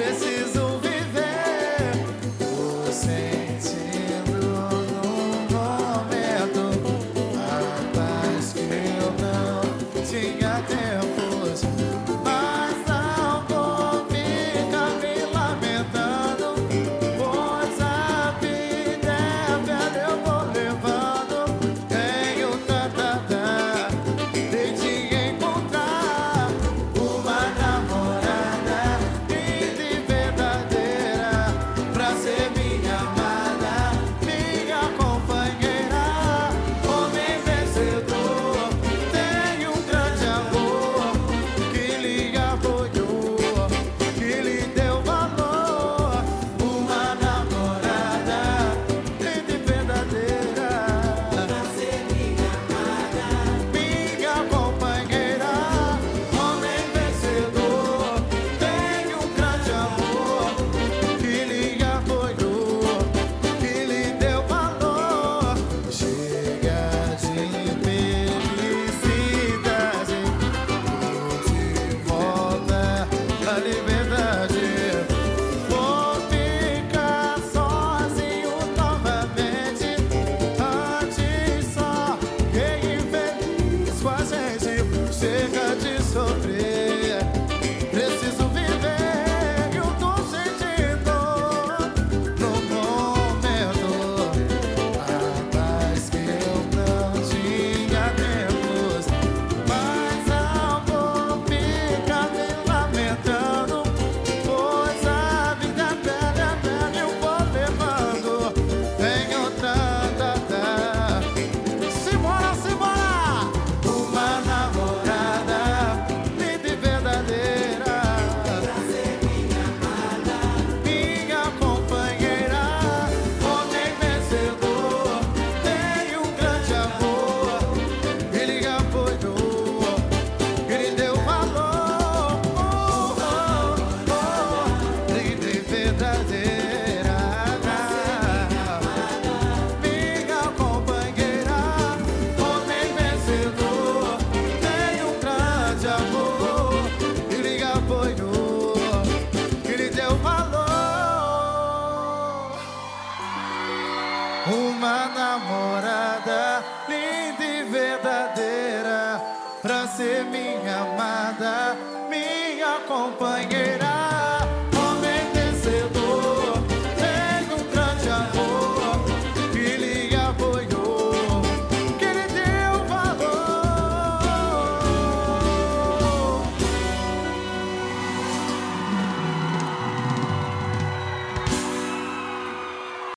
dressing. Linda e verdadeira, pra ser minha amada, minha companheira.